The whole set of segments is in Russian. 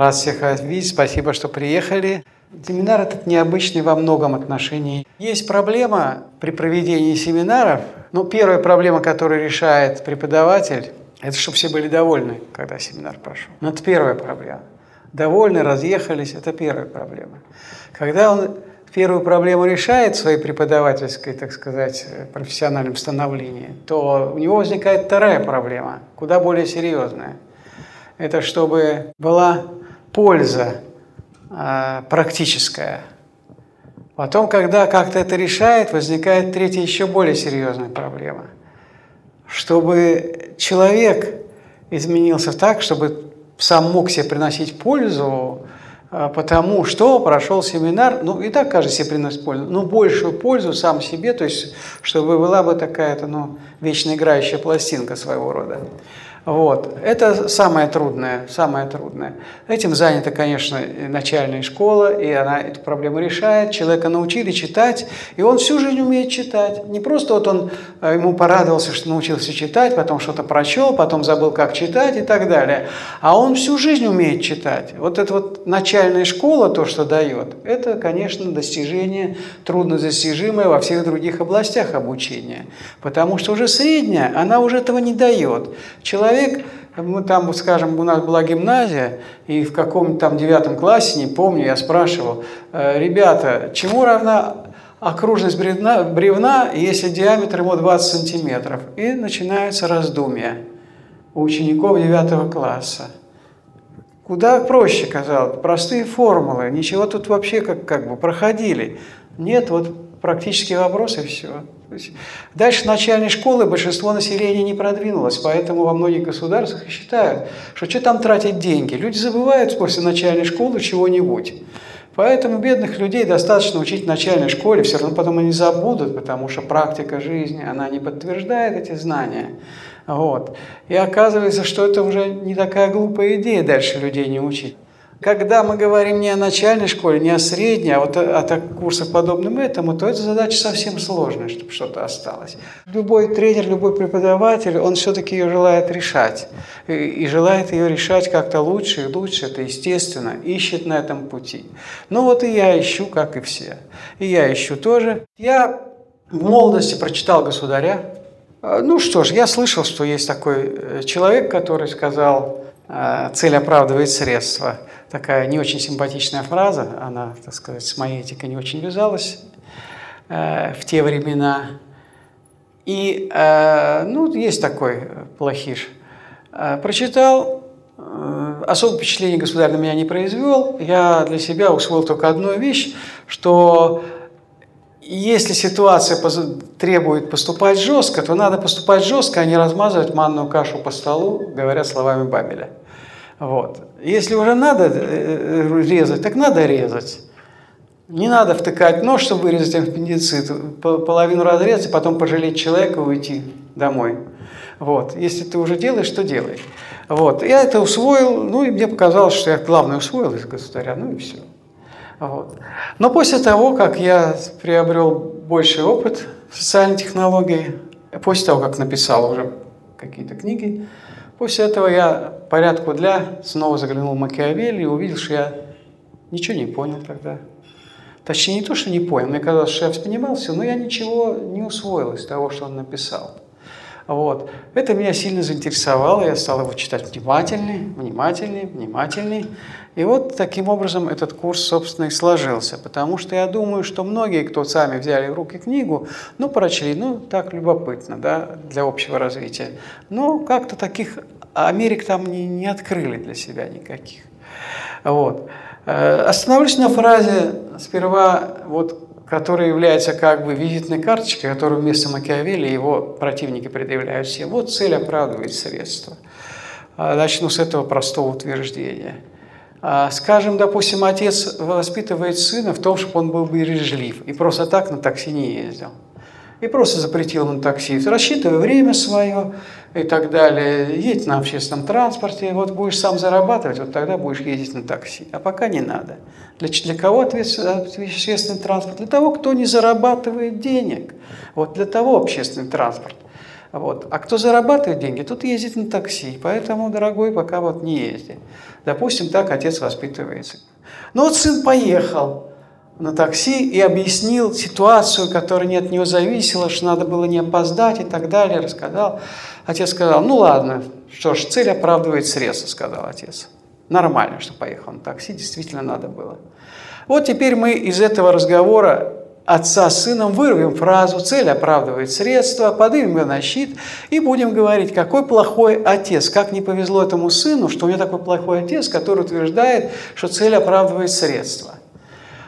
Рад всех видеть. Спасибо, что приехали. Семинар этот необычный во многом отношении. Есть проблема при проведении семинаров. Ну, первая проблема, которую решает преподаватель, это чтобы все были довольны, когда семинар прошел. Но это первая проблема. Довольны, разъехались, это первая проблема. Когда он первую проблему решает в своей преподавательской, так сказать, профессиональном становлении, то у него возникает вторая проблема, куда более серьезная. Это чтобы была польза э, практическая. Потом, когда как-то это решает, возникает третья еще более серьезная проблема. Чтобы человек изменился так, чтобы сам мог себе приносить пользу, а, потому что прошел семинар, ну и так каждый себе приносит пользу, но большую пользу сам себе, то есть чтобы была бы такая-то ну, вечно играющая пластинка своего рода. Вот. Это самое трудное, самое трудное. Этим занята, конечно, начальная школа, и она эту проблему решает. Человека научили читать, и он всю жизнь умеет читать. Не просто вот он, э, ему порадовался, что научился читать, потом что-то прочел, потом забыл, как читать и так далее. А он всю жизнь умеет читать. Вот эта вот начальная школа, то, что дает, это, конечно, достижение труднодостижимое во всех других областях обучения. Потому что уже средняя, она уже этого не дает. Человек человек, мы там, скажем, у нас была гимназия, и в каком-то там девятом классе, не помню, я спрашивал, «Э, ребята, чему равна окружность бревна, бревна, если диаметр ему 20 сантиметров? И начинаются раздумья у учеников девятого класса. Куда проще, казалось, простые формулы, ничего тут вообще как, как бы проходили. Нет, вот практические вопросы, все. Дальше начальной школы большинство населения не продвинулось, поэтому во многих государствах считают, что что там тратить деньги. Люди забывают после начальной школы чего-нибудь. Поэтому бедных людей достаточно учить в начальной школе, все равно потом они забудут, потому что практика жизни, она не подтверждает эти знания. Вот. И оказывается, что это уже не такая глупая идея дальше людей не учить. Когда мы говорим не о начальной школе, не о средней, а вот о, о курсах подобным этому, то эта задача совсем сложная, чтобы что-то осталось. Любой тренер, любой преподаватель, он все-таки ее желает решать. И, и желает ее решать как-то лучше и лучше, это естественно, ищет на этом пути. Ну вот и я ищу, как и все. И я ищу тоже. Я в молодости прочитал «Государя». А, ну что ж, я слышал, что есть такой э, человек, который сказал, э, цель оправдывает средства такая не очень симпатичная фраза, она, так сказать, с моей этикой не очень вязалась э, в те времена. И, э, ну, есть такой плохиш. Э, прочитал, э, особое впечатление государь на меня не произвел. Я для себя усвоил только одну вещь, что если ситуация требует поступать жестко, то надо поступать жестко, а не размазывать манную кашу по столу, говоря словами Бабеля. Вот. Если уже надо э, э, резать, так надо резать. Не надо втыкать нож, чтобы вырезать аппендицит, половину разрезать, а потом пожалеть человека и уйти домой. Вот. Если ты уже делаешь, то делай. Вот. Я это усвоил, ну и мне показалось, что я главное усвоил из государя, ну и все. Вот. Но после того, как я приобрел больший опыт в социальной технологии, после того, как написал уже какие-то книги, После этого я порядку для снова заглянул в Макиавелли и увидел, что я ничего не понял тогда. Точнее, не то, что не понял, мне казалось, что я воспринимался, но я ничего не усвоил из того, что он написал. Вот. Это меня сильно заинтересовало, я стал его читать внимательней, внимательней, внимательней. И вот таким образом этот курс, собственно, и сложился. Потому что я думаю, что многие, кто сами взяли в руки книгу, ну, прочли, ну, так любопытно, да, для общего развития. Но как-то таких Америк там не, не открыли для себя никаких. Вот. Э, остановлюсь на фразе сперва, вот которая является как бы визитной карточкой, которую вместо Макиавелли его противники предъявляют всем. Вот цель оправдывает средства. А, начну с этого простого утверждения. А, скажем, допустим, отец воспитывает сына в том, чтобы он был бережлив и просто так на такси не ездил и просто запретил ему такси, рассчитывай время свое и так далее, едь на общественном транспорте, вот будешь сам зарабатывать, вот тогда будешь ездить на такси, а пока не надо. Для, для кого общественный транспорт? Для того, кто не зарабатывает денег. Вот для того общественный транспорт. Вот. А кто зарабатывает деньги, тот ездит на такси. Поэтому, дорогой, пока вот не езди. Допустим, так отец воспитывается. Ну вот сын поехал на такси и объяснил ситуацию, которая не от него зависела, что надо было не опоздать и так далее, рассказал. Отец сказал, ну ладно, что ж, цель оправдывает средства, сказал отец. Нормально, что поехал на такси, действительно надо было. Вот теперь мы из этого разговора отца с сыном вырвем фразу «цель оправдывает средства», поднимем ее на щит и будем говорить, какой плохой отец, как не повезло этому сыну, что у него такой плохой отец, который утверждает, что цель оправдывает средства.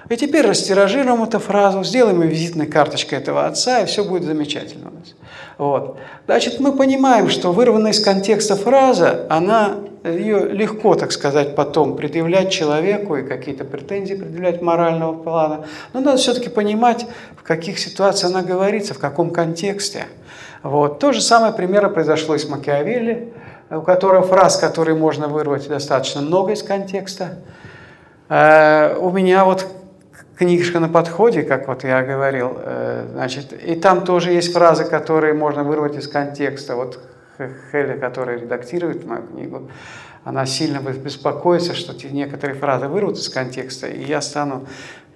И теперь растиражируем эту фразу, сделаем визитной карточкой этого отца, и все будет замечательно у нас. Вот. Значит, мы понимаем, что вырванная из контекста фраза, она, ее легко, так сказать, потом предъявлять человеку и какие-то претензии предъявлять морального плана. Но надо все-таки понимать, в каких ситуациях она говорится, в каком контексте. Вот. То же самое примерно произошло и с Макиавелли, у которого фраз, которые можно вырвать достаточно много из контекста. Э, у меня вот книжка на подходе, как вот я говорил, э, значит, и там тоже есть фразы, которые можно вырвать из контекста. Вот Хеля, которая редактирует мою книгу, она сильно беспокоится, что некоторые фразы вырвут из контекста, и я стану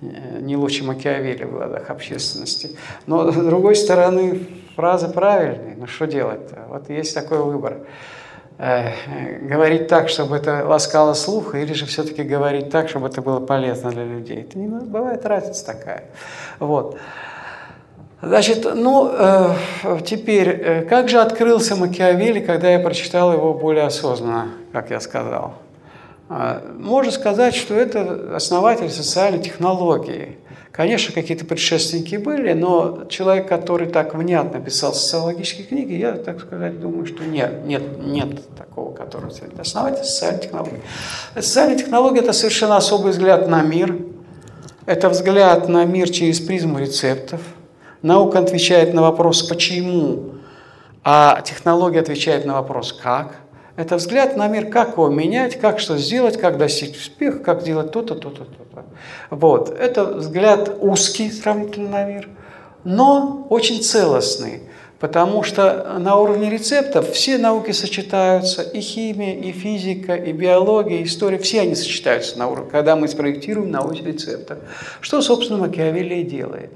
э, не лучше Макиавелли в глазах общественности. Но, с другой стороны, фразы правильные, ну что делать-то? Вот есть такой выбор. Э, говорить так, чтобы это ласкало слух, или же все-таки говорить так, чтобы это было полезно для людей. Это не бывает разница такая. Вот. Значит, ну, э, теперь, э, как же открылся Макиавелли, когда я прочитал его более осознанно, как я сказал? Э, можно сказать, что это основатель социальной технологии. Конечно, какие-то предшественники были, но человек, который так внятно писал социологические книги, я, так сказать, думаю, что нет, нет, нет такого, который основатель социальной технологии. Социальная технология – это совершенно особый взгляд на мир, это взгляд на мир через призму рецептов. Наука отвечает на вопрос «почему?», а технология отвечает на вопрос «как?». Это взгляд на мир, как его менять, как что сделать, как достичь успеха, как сделать то-то, то-то, то-то. Вот. Это взгляд узкий сравнительно на мир, но очень целостный. Потому что на уровне рецептов все науки сочетаются, и химия, и физика, и биология, и история, все они сочетаются на уровне, когда мы спроектируем науку рецептов. Что, собственно, Макиавелли делает.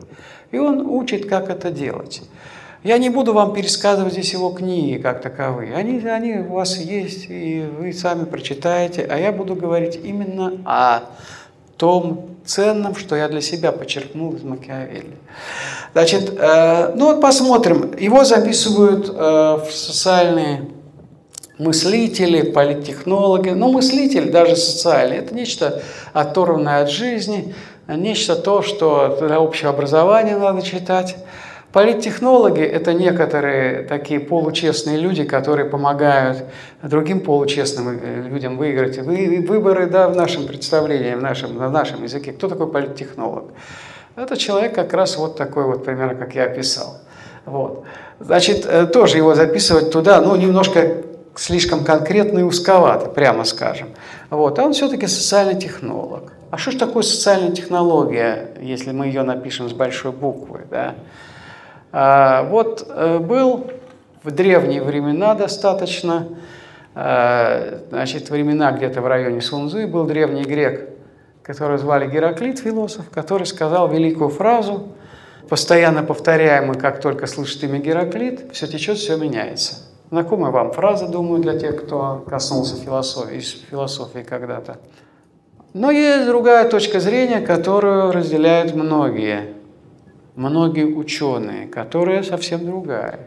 И он учит, как это делать. Я не буду вам пересказывать здесь его книги как таковые. Они, они у вас есть, и вы сами прочитаете. А я буду говорить именно о том ценном, что я для себя подчеркнул из Макиавелли. Значит, э, ну вот посмотрим. Его записывают э, в социальные мыслители, политтехнологи. Но мыслитель, даже социальный, это нечто оторванное от жизни, нечто то, что для общего образования надо читать. Политтехнологи – это некоторые такие получестные люди, которые помогают другим получестным э, людям выиграть выборы да, в нашем представлении, в нашем, на нашем языке. Кто такой политтехнолог? Это человек как раз вот такой вот, примерно, как я описал. Вот. Значит, э, тоже его записывать туда, ну, немножко слишком конкретно и узковато, прямо скажем. Вот. А он все-таки социальный технолог. А что же такое социальная технология, если мы ее напишем с большой буквы? Да? А, вот э, был в древние времена достаточно, э, значит, времена где-то в районе Сунзы, был древний грек, которого звали Гераклит, философ, который сказал великую фразу, постоянно повторяемую, как только слышит имя Гераклит, все течет, все меняется. Знакомая вам фраза, думаю, для тех, кто коснулся философии, философии когда-то. Но есть другая точка зрения, которую разделяют многие – многие ученые, которая совсем другая.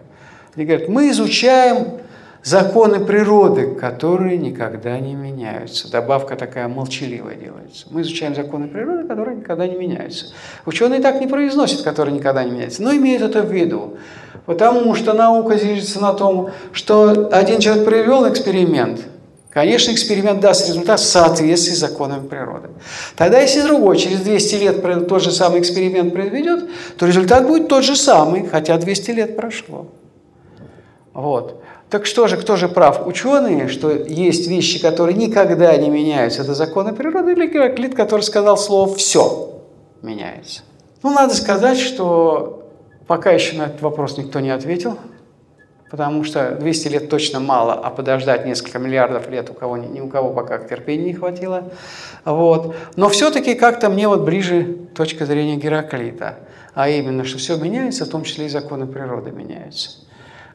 Они говорят, мы изучаем законы природы, которые никогда не меняются. Добавка такая молчаливая делается. Мы изучаем законы природы, которые никогда не меняются. Ученые так не произносят, которые никогда не меняются, но имеют это в виду. Потому что наука зиждется на том, что один человек провел эксперимент – Конечно, эксперимент даст результат в соответствии с законами природы. Тогда, если другой через 200 лет тот же самый эксперимент произведет, то результат будет тот же самый, хотя 200 лет прошло. Вот. Так что же, кто же прав? Ученые, что есть вещи, которые никогда не меняются, это законы природы, или Гераклит, который сказал слово «все» меняется? Ну, надо сказать, что пока еще на этот вопрос никто не ответил, потому что 200 лет точно мало, а подождать несколько миллиардов лет у кого, ни у кого пока терпения не хватило. Вот. Но все-таки как-то мне вот ближе точка зрения Гераклита, а именно, что все меняется, в том числе и законы природы меняются.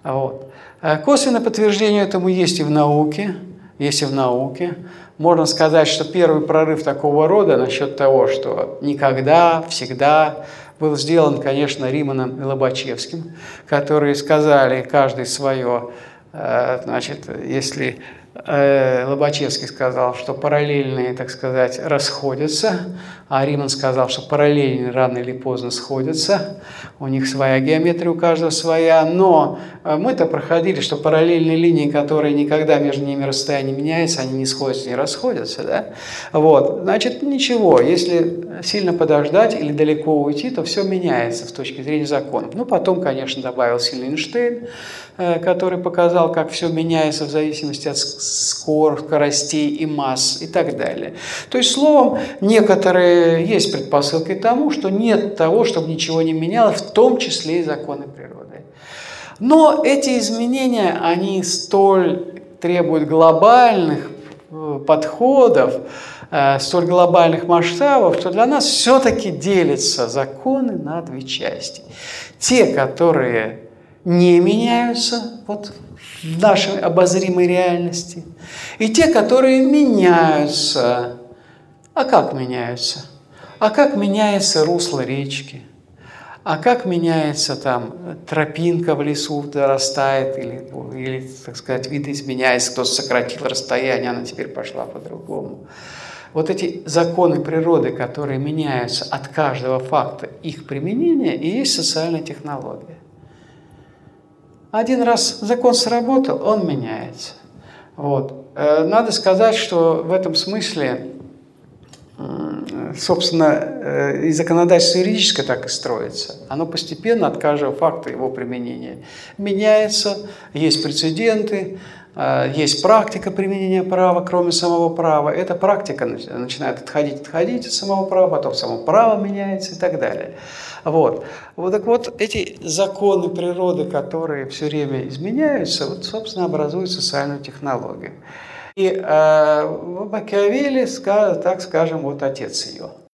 Вот. Э, косвенное подтверждение этому есть и в науке, есть и в науке. Можно сказать, что первый прорыв такого рода насчет того, что никогда, всегда был сделан, конечно, Риманом и Лобачевским, которые сказали каждый свое, э, значит, если Лобачевский сказал, что параллельные, так сказать, расходятся, а Риман сказал, что параллельные рано или поздно сходятся. У них своя геометрия, у каждого своя. Но э, мы-то проходили, что параллельные линии, которые никогда между ними расстояние меняется, они не сходятся, не расходятся. Да? Вот. Значит, ничего. Если сильно подождать или далеко уйти, то все меняется с точки зрения законов. Ну, потом, конечно, добавил сильный Эйнштейн, э, который показал, как все меняется в зависимости от скоростей и масс и так далее. То есть, словом, некоторые есть предпосылки тому, что нет того, чтобы ничего не менялось, в том числе и законы природы. Но эти изменения, они столь требуют глобальных э, подходов, э, столь глобальных масштабов, что для нас все-таки делятся законы на две части. Те, которые не меняются, вот в нашей обозримой реальности, и те, которые меняются. А как меняются? А как меняется русло речки? А как меняется там тропинка в лесу дорастает или, или так сказать, вид изменяется, кто сократил расстояние, она теперь пошла по-другому. Вот эти законы природы, которые меняются от каждого факта их применения, и есть социальная технология. Один раз закон сработал, он меняется. Вот. Э, надо сказать, что в этом смысле, собственно, э, и законодательство юридическое так и строится. Оно постепенно от каждого факта его применения меняется, есть прецеденты, э, есть практика применения права, кроме самого права. Эта практика начинает отходить, отходить от самого права, потом само право меняется и так далее. Вот. вот так вот, эти законы природы, которые все время изменяются, вот, собственно, образуют социальную технологию. И э, Макиавелли, так скажем, вот отец ее –